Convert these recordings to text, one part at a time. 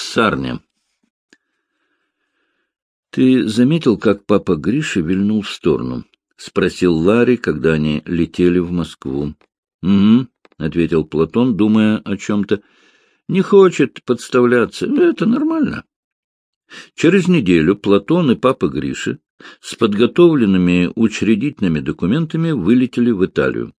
Псарня. — Ты заметил, как папа Гриша вильнул в сторону? — спросил Ларри, когда они летели в Москву. — Угу, — ответил Платон, думая о чем-то. — Не хочет подставляться. Это нормально. Через неделю Платон и папа Гриша с подготовленными учредительными документами вылетели в Италию.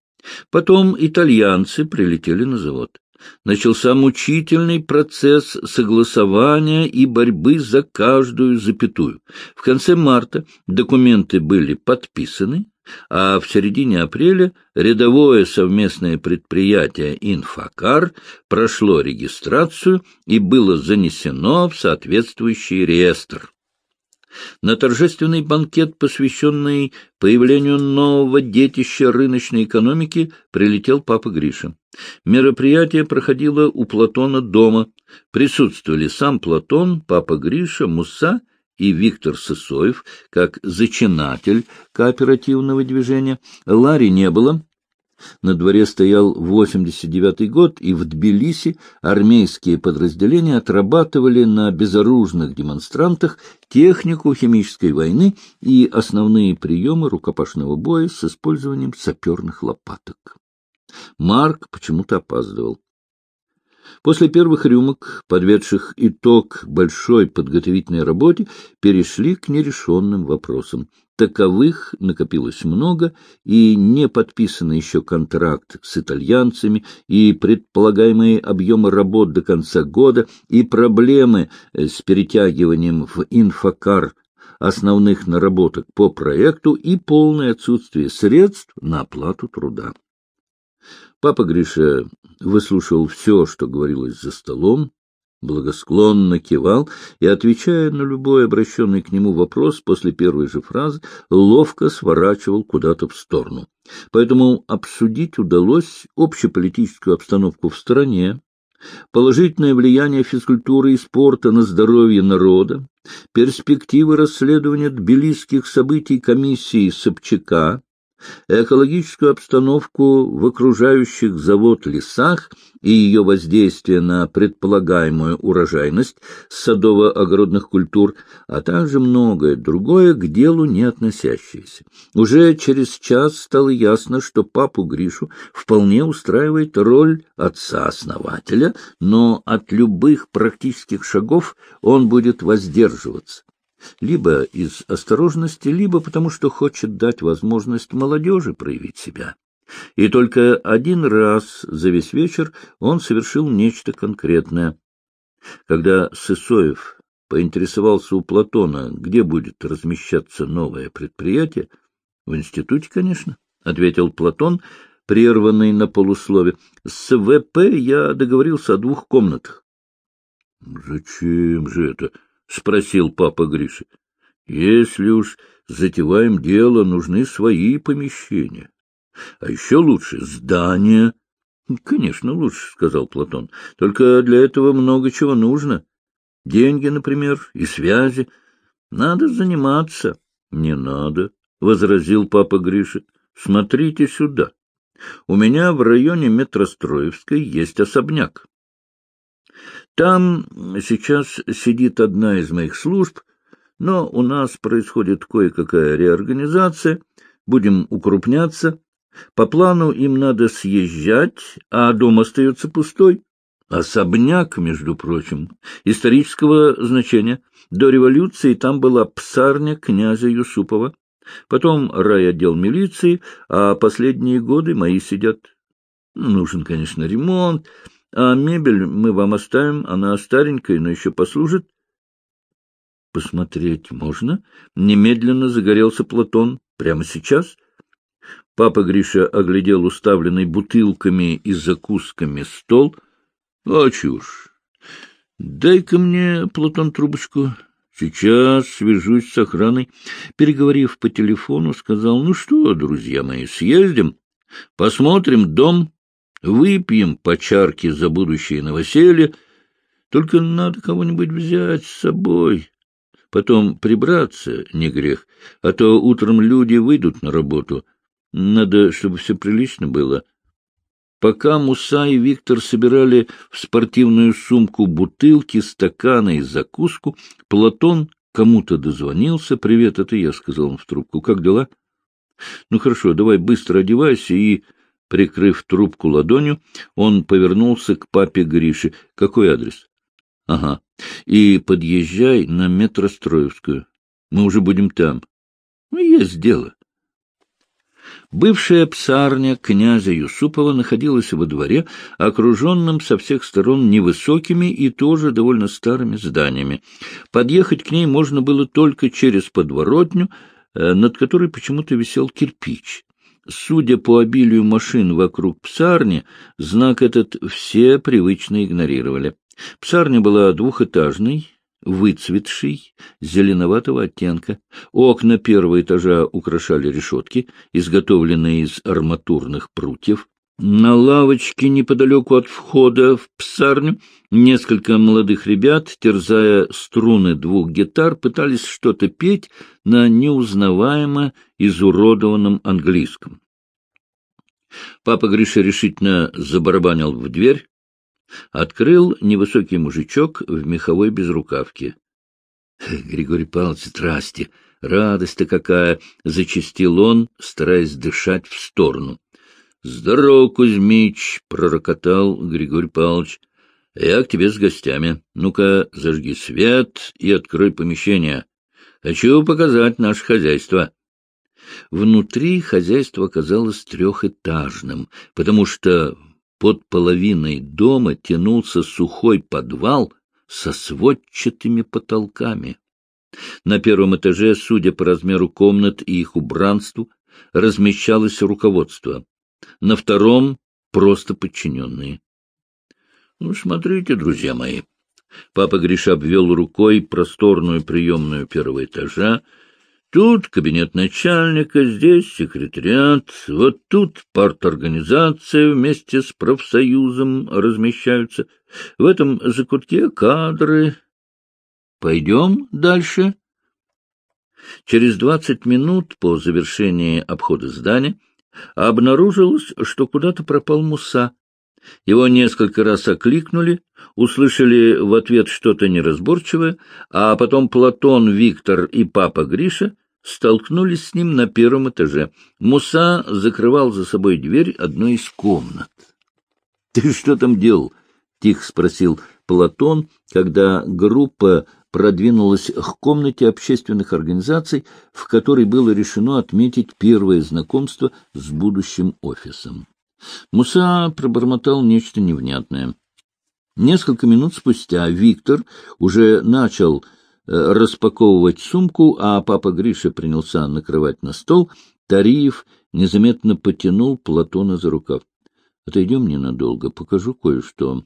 Потом итальянцы прилетели на завод. Начался мучительный процесс согласования и борьбы за каждую запятую. В конце марта документы были подписаны, а в середине апреля рядовое совместное предприятие «Инфокар» прошло регистрацию и было занесено в соответствующий реестр. На торжественный банкет, посвященный появлению нового детища рыночной экономики, прилетел папа Гриша. Мероприятие проходило у Платона дома. Присутствовали сам Платон, папа Гриша, Муса и Виктор Сысоев, как зачинатель кооперативного движения. Ларри не было, на дворе стоял 89-й год, и в Тбилиси армейские подразделения отрабатывали на безоружных демонстрантах технику химической войны и основные приемы рукопашного боя с использованием саперных лопаток. Марк почему-то опаздывал. После первых рюмок, подведших итог большой подготовительной работе, перешли к нерешенным вопросам. Таковых накопилось много, и не подписанный еще контракт с итальянцами, и предполагаемые объемы работ до конца года, и проблемы с перетягиванием в инфокар основных наработок по проекту и полное отсутствие средств на оплату труда. Папа Гриша выслушал все, что говорилось за столом, благосклонно кивал и, отвечая на любой обращенный к нему вопрос после первой же фразы, ловко сворачивал куда-то в сторону. Поэтому обсудить удалось общеполитическую обстановку в стране, положительное влияние физкультуры и спорта на здоровье народа, перспективы расследования тбилисских событий комиссии Собчака, экологическую обстановку в окружающих завод лесах и ее воздействие на предполагаемую урожайность садово-огородных культур, а также многое другое к делу не относящееся. Уже через час стало ясно, что папу Гришу вполне устраивает роль отца-основателя, но от любых практических шагов он будет воздерживаться либо из осторожности, либо потому что хочет дать возможность молодежи проявить себя. И только один раз за весь вечер он совершил нечто конкретное. Когда Сысоев поинтересовался у Платона, где будет размещаться новое предприятие, в институте, конечно, — ответил Платон, прерванный на полуслове. С ВП я договорился о двух комнатах. — Зачем же это? — спросил папа Гриша. — Если уж затеваем дело, нужны свои помещения. А еще лучше здания. — Конечно, лучше, — сказал Платон. — Только для этого много чего нужно. Деньги, например, и связи. Надо заниматься. — Не надо, — возразил папа Гриша. — Смотрите сюда. У меня в районе Метростроевской есть особняк. Там сейчас сидит одна из моих служб, но у нас происходит кое-какая реорганизация, будем укрупняться. По плану им надо съезжать, а дом остается пустой. Особняк, между прочим, исторического значения. До революции там была псарня князя Юсупова. Потом райотдел милиции, а последние годы мои сидят. Нужен, конечно, ремонт, а мебель мы вам оставим, она старенькая, но еще послужит. — Посмотреть можно? Немедленно загорелся Платон. Прямо сейчас? Папа Гриша оглядел уставленный бутылками и закусками стол. — А чушь! Дай-ка мне, Платон, трубочку. Сейчас свяжусь с охраной. Переговорив по телефону, сказал, ну что, друзья мои, съездим, посмотрим дом, Выпьем по чарке за будущее новоселье. Только надо кого-нибудь взять с собой. Потом прибраться не грех, а то утром люди выйдут на работу. Надо, чтобы все прилично было. Пока Муса и Виктор собирали в спортивную сумку бутылки, стаканы и закуску, Платон кому-то дозвонился. — Привет, это я, — сказал он в трубку. — Как дела? — Ну хорошо, давай быстро одевайся и... Прикрыв трубку ладонью, он повернулся к папе Грише. — Какой адрес? — Ага. И подъезжай на Метростроевскую. Мы уже будем там. Ну, есть дело. Бывшая псарня князя Юсупова находилась во дворе, окруженном со всех сторон невысокими и тоже довольно старыми зданиями. Подъехать к ней можно было только через подворотню, э, над которой почему-то висел кирпич. Судя по обилию машин вокруг псарни, знак этот все привычно игнорировали. Псарня была двухэтажной, выцветший, зеленоватого оттенка. Окна первого этажа украшали решетки, изготовленные из арматурных прутьев. На лавочке неподалеку от входа в псарню несколько молодых ребят, терзая струны двух гитар, пытались что-то петь на неузнаваемо изуродованном английском. Папа Гриша решительно забарабанил в дверь, Открыл невысокий мужичок в меховой безрукавке. — Григорий Павлович, здрасте! Радость-то какая! — зачастил он, стараясь дышать в сторону. — Здорово, Кузьмич! — пророкотал Григорий Павлович. — Я к тебе с гостями. Ну-ка, зажги свет и открой помещение. Хочу показать наше хозяйство. Внутри хозяйство оказалось трехэтажным, потому что под половиной дома тянулся сухой подвал со сводчатыми потолками. На первом этаже, судя по размеру комнат и их убранству, размещалось руководство. На втором — просто подчиненные. — Ну, смотрите, друзья мои. Папа Гриша обвел рукой просторную приемную первого этажа, Тут кабинет начальника, здесь секретариат, вот тут парторганизация вместе с профсоюзом размещаются. В этом закутке кадры. Пойдем дальше. Через двадцать минут по завершении обхода здания обнаружилось, что куда-то пропал Муса. Его несколько раз окликнули, услышали в ответ что-то неразборчивое, а потом Платон, Виктор и папа Гриша столкнулись с ним на первом этаже. Муса закрывал за собой дверь одной из комнат. — Ты что там делал? — тихо спросил Платон, когда группа продвинулась к комнате общественных организаций, в которой было решено отметить первое знакомство с будущим офисом. Муса пробормотал нечто невнятное. Несколько минут спустя Виктор уже начал Э, распаковывать сумку, а папа Гриша принялся накрывать на стол, Тариев незаметно потянул Платона за рукав. — Отойдем ненадолго, покажу кое-что.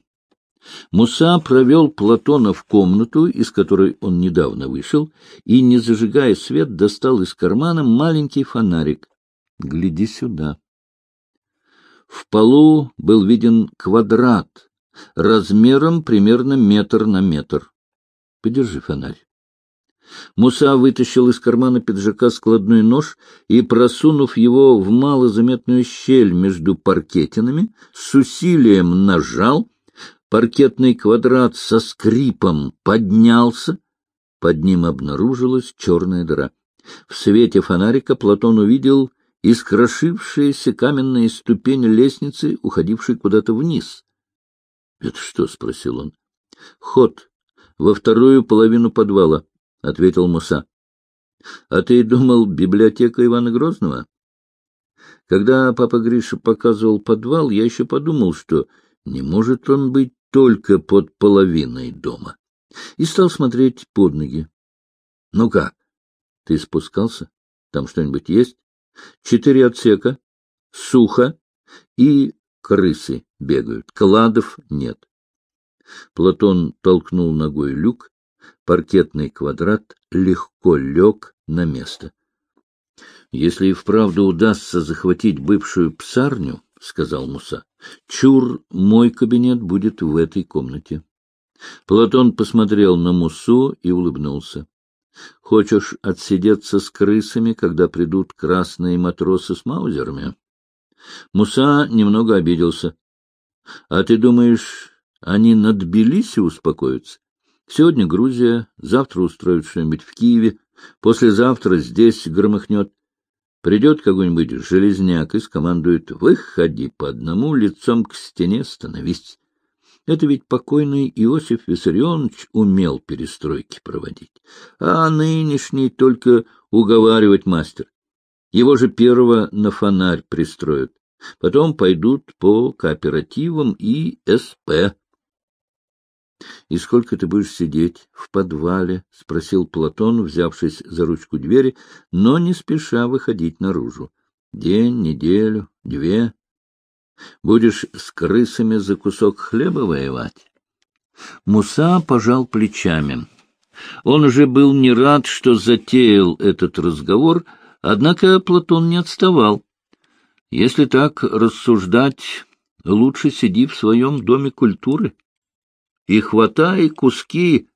Муса провел Платона в комнату, из которой он недавно вышел, и, не зажигая свет, достал из кармана маленький фонарик. — Гляди сюда. В полу был виден квадрат, размером примерно метр на метр. Подержи фонарь. Муса вытащил из кармана пиджака складной нож и, просунув его в малозаметную щель между паркетинами, с усилием нажал. Паркетный квадрат со скрипом поднялся. Под ним обнаружилась черная дыра. В свете фонарика Платон увидел искрошившиеся каменные ступени лестницы, уходившей куда-то вниз. — Это что? — спросил он. — Ход во вторую половину подвала. — ответил Муса. — А ты думал, библиотека Ивана Грозного? Когда папа Гриша показывал подвал, я еще подумал, что не может он быть только под половиной дома. И стал смотреть под ноги. — Ну как? Ты спускался? Там что-нибудь есть? Четыре отсека, сухо и крысы бегают. Кладов нет. Платон толкнул ногой люк, паркетный квадрат легко лег на место. — Если и вправду удастся захватить бывшую псарню, — сказал Муса, — чур, мой кабинет будет в этой комнате. Платон посмотрел на Мусу и улыбнулся. — Хочешь отсидеться с крысами, когда придут красные матросы с маузерами? Муса немного обиделся. А ты думаешь, они над Тбилиси успокоятся? Сегодня Грузия, завтра устроят что-нибудь в Киеве, послезавтра здесь громыхнет. Придет какой-нибудь железняк и скомандует «Выходи по одному лицом к стене, становись». Это ведь покойный Иосиф Виссарионович умел перестройки проводить, а нынешний только уговаривать мастер. Его же первого на фонарь пристроят, потом пойдут по кооперативам и СП. — И сколько ты будешь сидеть в подвале? — спросил Платон, взявшись за ручку двери, но не спеша выходить наружу. — День, неделю, две. Будешь с крысами за кусок хлеба воевать? Муса пожал плечами. Он уже был не рад, что затеял этот разговор, однако Платон не отставал. Если так рассуждать, лучше сиди в своем доме культуры и хватай куски.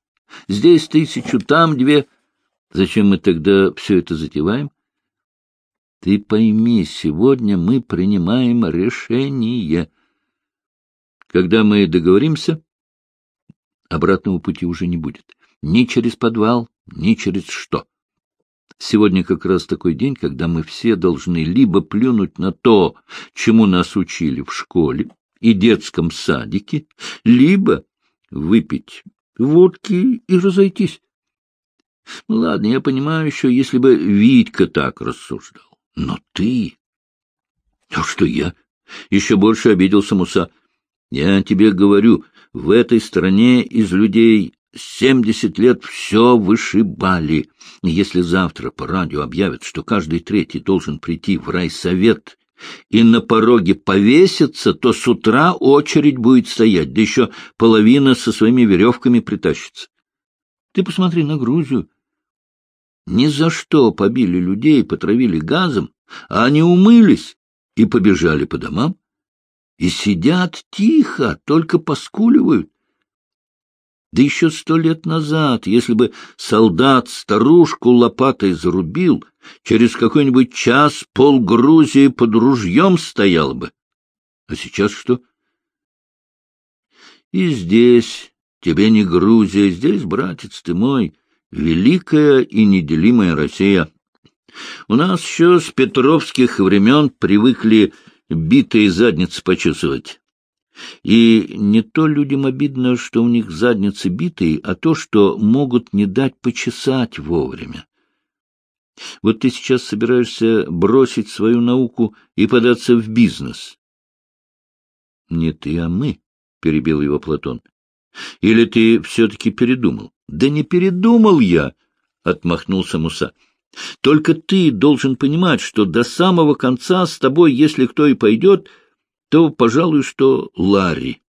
Здесь тысячу, там две. Зачем мы тогда все это затеваем? Ты пойми, сегодня мы принимаем решение. Когда мы договоримся, обратного пути уже не будет. Ни через подвал, ни через что. Сегодня как раз такой день, когда мы все должны либо плюнуть на то, чему нас учили в школе и детском садике, либо выпить водки и разойтись. Ладно, я понимаю еще, если бы Витька так рассуждал. Но ты... А что я? Еще больше обиделся Муса. Я тебе говорю, в этой стране из людей семьдесят лет все вышибали. Если завтра по радио объявят, что каждый третий должен прийти в райсовет и на пороге повеситься, то с утра очередь будет стоять, да еще половина со своими веревками притащится. Ты посмотри на Грузию. Ни за что побили людей, потравили газом, а они умылись и побежали по домам. И сидят тихо, только поскуливают. Да еще сто лет назад, если бы солдат старушку лопатой зарубил, через какой-нибудь час пол Грузии под ружьем стоял бы. А сейчас что? И здесь тебе не Грузия, здесь, братец ты мой, великая и неделимая Россия. У нас еще с петровских времен привыкли битые задницы почесывать. И не то людям обидно, что у них задницы битые, а то, что могут не дать почесать вовремя. Вот ты сейчас собираешься бросить свою науку и податься в бизнес. — Не ты, а мы, — перебил его Платон. — Или ты все-таки передумал? — Да не передумал я, — отмахнулся Муса. — Только ты должен понимать, что до самого конца с тобой, если кто и пойдет, — то, пожалуй, что Ларри.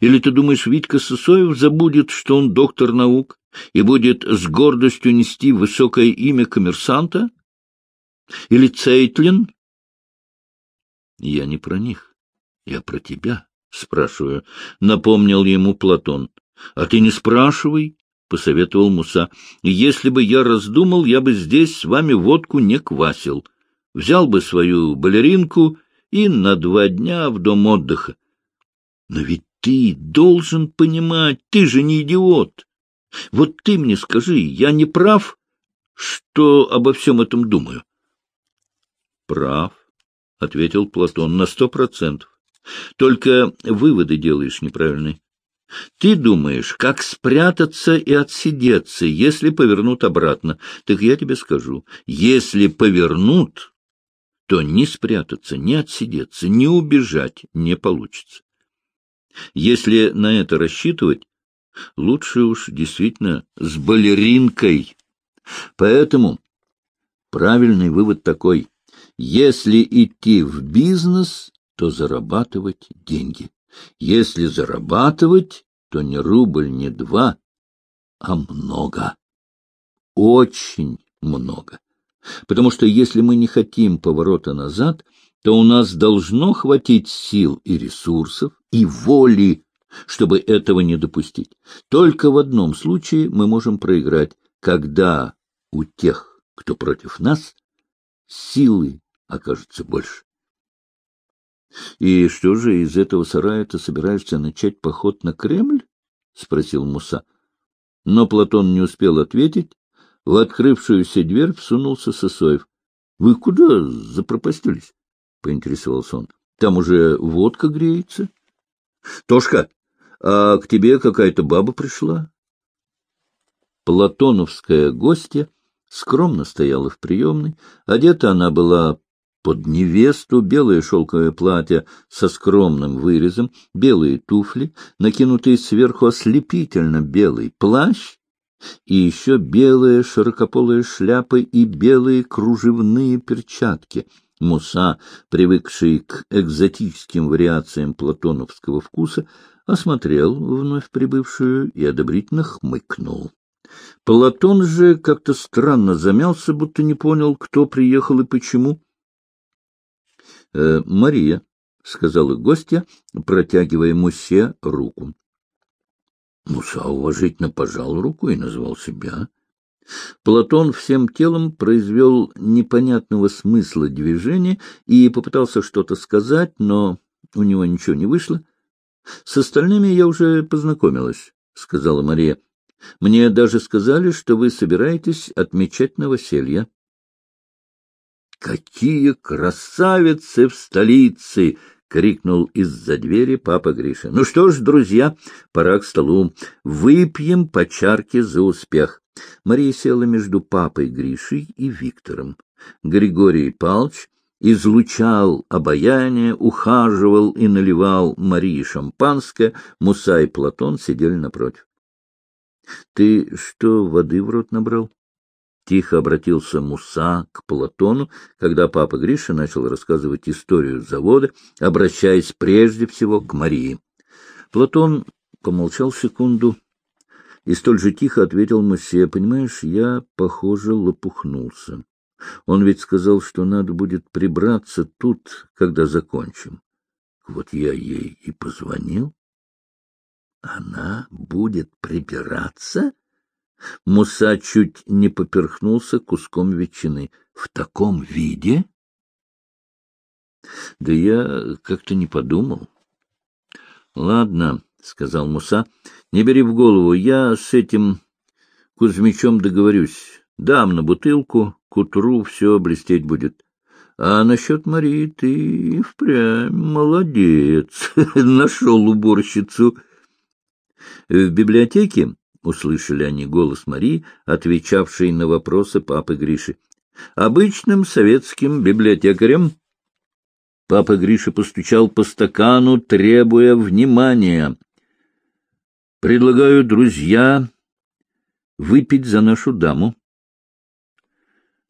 Или ты думаешь, Витька Сысоев забудет, что он доктор наук, и будет с гордостью нести высокое имя коммерсанта? Или Цейтлин? Я не про них, я про тебя, спрашиваю, — напомнил ему Платон. А ты не спрашивай, — посоветовал Муса. Если бы я раздумал, я бы здесь с вами водку не квасил. Взял бы свою балеринку и на два дня в дом отдыха. Но ведь ты должен понимать, ты же не идиот. Вот ты мне скажи, я не прав, что обо всем этом думаю? — Прав, — ответил Платон, — на сто процентов. Только выводы делаешь неправильные. Ты думаешь, как спрятаться и отсидеться, если повернут обратно. Так я тебе скажу, если повернут, то ни спрятаться, ни отсидеться, ни убежать не получится. Если на это рассчитывать, лучше уж действительно с балеринкой. Поэтому правильный вывод такой. Если идти в бизнес, то зарабатывать деньги. Если зарабатывать, то не рубль, не два, а много. Очень много. Потому что если мы не хотим поворота назад, то у нас должно хватить сил и ресурсов, и воли, чтобы этого не допустить. Только в одном случае мы можем проиграть, когда у тех, кто против нас, силы окажется больше. — И что же, из этого сарая ты собираешься начать поход на Кремль? — спросил Муса. Но Платон не успел ответить. В открывшуюся дверь всунулся Сысоев. — Вы куда запропастились? — поинтересовался он. — Там уже водка греется. — Тошка, а к тебе какая-то баба пришла? Платоновская гостья скромно стояла в приемной. Одета она была под невесту белое шелковое платье со скромным вырезом, белые туфли, накинутые сверху ослепительно белый плащ и еще белая широкополая шляпа и белые кружевные перчатки. Муса, привыкший к экзотическим вариациям платоновского вкуса, осмотрел вновь прибывшую и одобрительно хмыкнул. Платон же как-то странно замялся, будто не понял, кто приехал и почему. Э, — Мария, — сказала гостья, протягивая Мусе руку. Муса уважительно пожал руку и назвал себя. Платон всем телом произвел непонятного смысла движения и попытался что-то сказать, но у него ничего не вышло. — С остальными я уже познакомилась, — сказала Мария. — Мне даже сказали, что вы собираетесь отмечать новоселье. Какие красавицы в столице! — крикнул из-за двери папа Гриша. — Ну что ж, друзья, пора к столу. Выпьем по чарке за успех. Мария села между папой Гришей и Виктором. Григорий Палч излучал обаяние, ухаживал и наливал Марии шампанское, Муса и Платон сидели напротив. — Ты что, воды в рот набрал? Тихо обратился Муса к Платону, когда папа Гриша начал рассказывать историю завода, обращаясь прежде всего к Марии. Платон помолчал секунду и столь же тихо ответил Мусе, «Понимаешь, я, похоже, лопухнулся. Он ведь сказал, что надо будет прибраться тут, когда закончим. Вот я ей и позвонил. Она будет прибираться?» Муса чуть не поперхнулся куском ветчины. В таком виде? Да я как-то не подумал. Ладно, — сказал Муса, — не бери в голову, я с этим Кузьмичом договорюсь. Дам на бутылку, к утру все блестеть будет. А насчет Марии ты впрямь молодец, нашел уборщицу. В библиотеке услышали они голос Марии, отвечавшей на вопросы папы Гриши. Обычным советским библиотекарем папа Гриша постучал по стакану, требуя внимания. Предлагаю, друзья, выпить за нашу даму,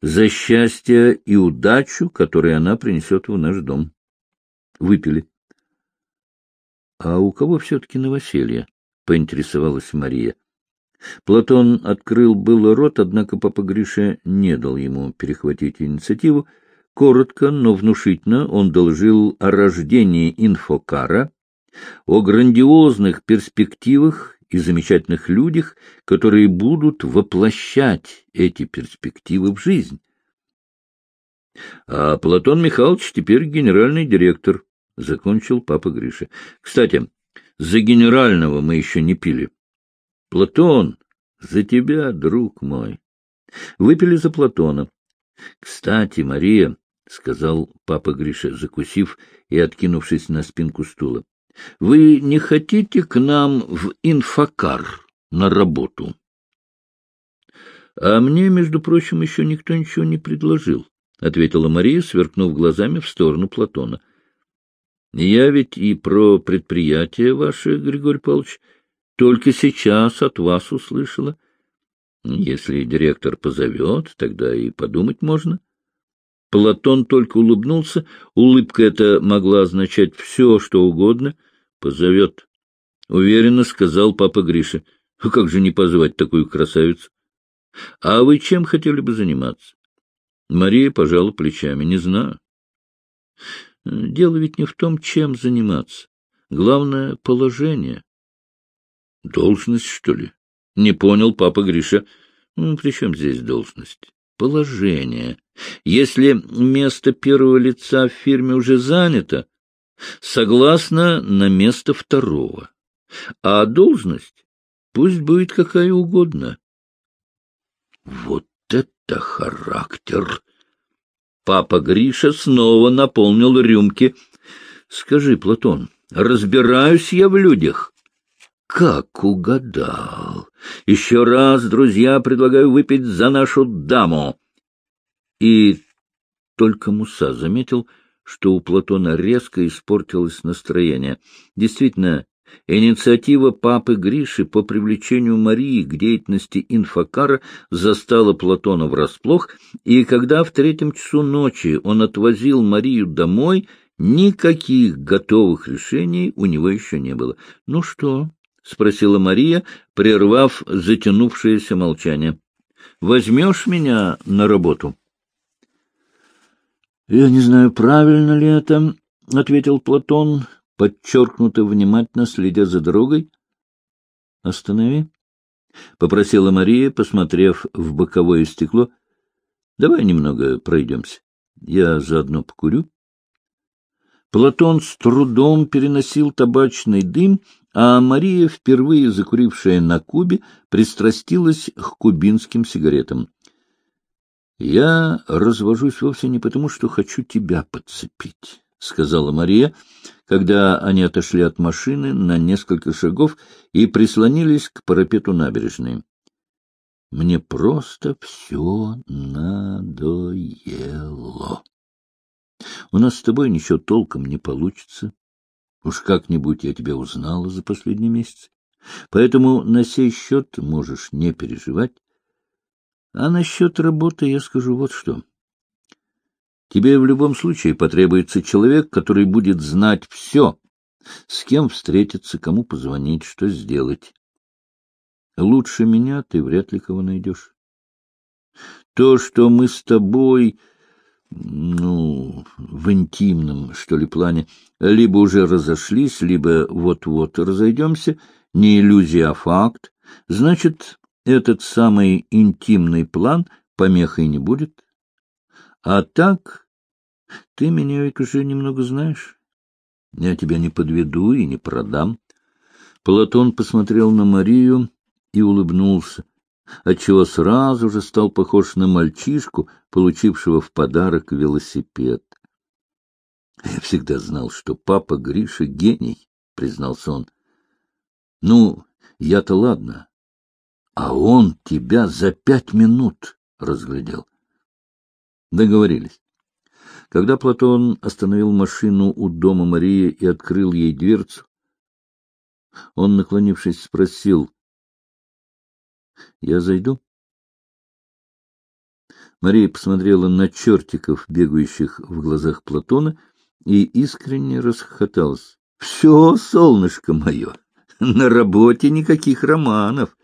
за счастье и удачу, которые она принесет в наш дом. Выпили. — А у кого все-таки новоселье? — поинтересовалась Мария. Платон открыл было рот, однако папа Гриша не дал ему перехватить инициативу. Коротко, но внушительно он доложил о рождении инфокара, о грандиозных перспективах и замечательных людях, которые будут воплощать эти перспективы в жизнь. А Платон Михайлович теперь генеральный директор, — закончил папа Гриша. Кстати, за генерального мы еще не пили. — Платон, за тебя, друг мой. Выпили за Платона. — Кстати, Мария, — сказал папа Гриша, закусив и откинувшись на спинку стула, — вы не хотите к нам в инфокар на работу? — А мне, между прочим, еще никто ничего не предложил, — ответила Мария, сверкнув глазами в сторону Платона. — Я ведь и про предприятие ваше, Григорий Павлович, только сейчас от вас услышала. Если директор позовет, тогда и подумать можно. Платон только улыбнулся. Улыбка эта могла означать все, что угодно. Позовет. Уверенно сказал папа Гриша. А как же не позвать такую красавицу? А вы чем хотели бы заниматься? Мария пожала плечами. Не знаю. Дело ведь не в том, чем заниматься. Главное — положение. — Должность, что ли? — Не понял папа Гриша. При чем здесь должность? — Положение. Если место первого лица в фирме уже занято, согласно на место второго, а должность пусть будет какая угодно. Вот это характер! Папа Гриша снова наполнил рюмки. Скажи, Платон, разбираюсь я в людях. Как угадал! Еще раз, друзья, предлагаю выпить за нашу даму. И только Муса заметил, что у Платона резко испортилось настроение. Действительно, инициатива папы Гриши по привлечению Марии к деятельности инфокара застала Платона врасплох, и когда в третьем часу ночи он отвозил Марию домой, никаких готовых решений у него еще не было. — Ну что? — спросила Мария, прервав затянувшееся молчание. — Возьмешь меня на работу? —— Я не знаю, правильно ли это, — ответил Платон, подчеркнуто внимательно следя за дорогой. — Останови, — попросила Мария, посмотрев в боковое стекло. — Давай немного пройдемся. Я заодно покурю. Платон с трудом переносил табачный дым, а Мария, впервые закурившая на Кубе, пристрастилась к кубинским сигаретам. Я развожусь вовсе не потому, что хочу тебя подцепить, — сказала Мария, когда они отошли от машины на несколько шагов и прислонились к парапету набережной. Мне просто все надоело. У нас с тобой ничего толком не получится. Уж как-нибудь я тебя узнала за последний месяц. Поэтому на сей счет можешь не переживать. А насчет работы я скажу вот что. Тебе в любом случае потребуется человек, который будет знать все, с кем встретиться, кому позвонить, что сделать. Лучше меня ты вряд ли кого найдешь. То, что мы с тобой, ну, в интимном, что ли, плане, либо уже разошлись, либо вот-вот разойдемся, не иллюзия, а факт, значит, этот самый интимный план помехой не будет. А так, ты меня ведь уже немного знаешь. Я тебя не подведу и не продам. Платон посмотрел на Марию и улыбнулся, отчего сразу же стал похож на мальчишку, получившего в подарок велосипед. — Я всегда знал, что папа Гриша гений, — признался он. — Ну, я-то ладно, а он тебя за пять минут разглядел. Договорились. Когда Платон остановил машину у дома Марии и открыл ей дверцу, он, наклонившись, спросил, — Я зайду? Мария посмотрела на чертиков, бегающих в глазах Платона, и искренне расхохоталась. — Все, солнышко мое, на работе никаких романов.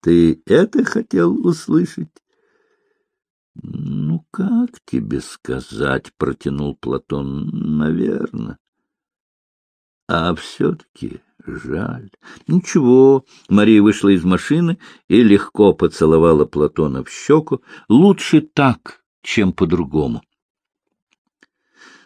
Ты это хотел услышать? — Ну, как тебе сказать, — протянул Платон, — наверное. А все-таки жаль. Ничего, Мария вышла из машины и легко поцеловала Платона в щеку. Лучше так, чем по-другому.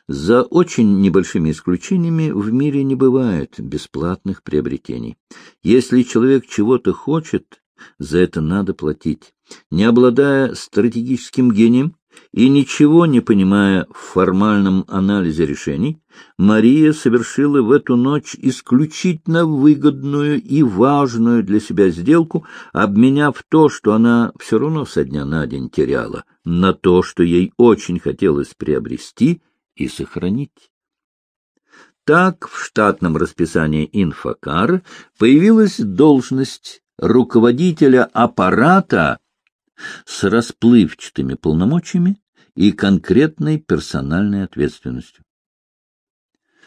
За очень небольшими исключениями в мире не бывает бесплатных приобретений. Если человек чего-то хочет, за это надо платить. Не обладая стратегическим гением и ничего не понимая в формальном анализе решений, Мария совершила в эту ночь исключительно выгодную и важную для себя сделку, обменяв то, что она все равно со дня на день теряла, на то, что ей очень хотелось приобрести и сохранить. Так в штатном расписании инфокар появилась должность руководителя аппарата с расплывчатыми полномочиями и конкретной персональной ответственностью.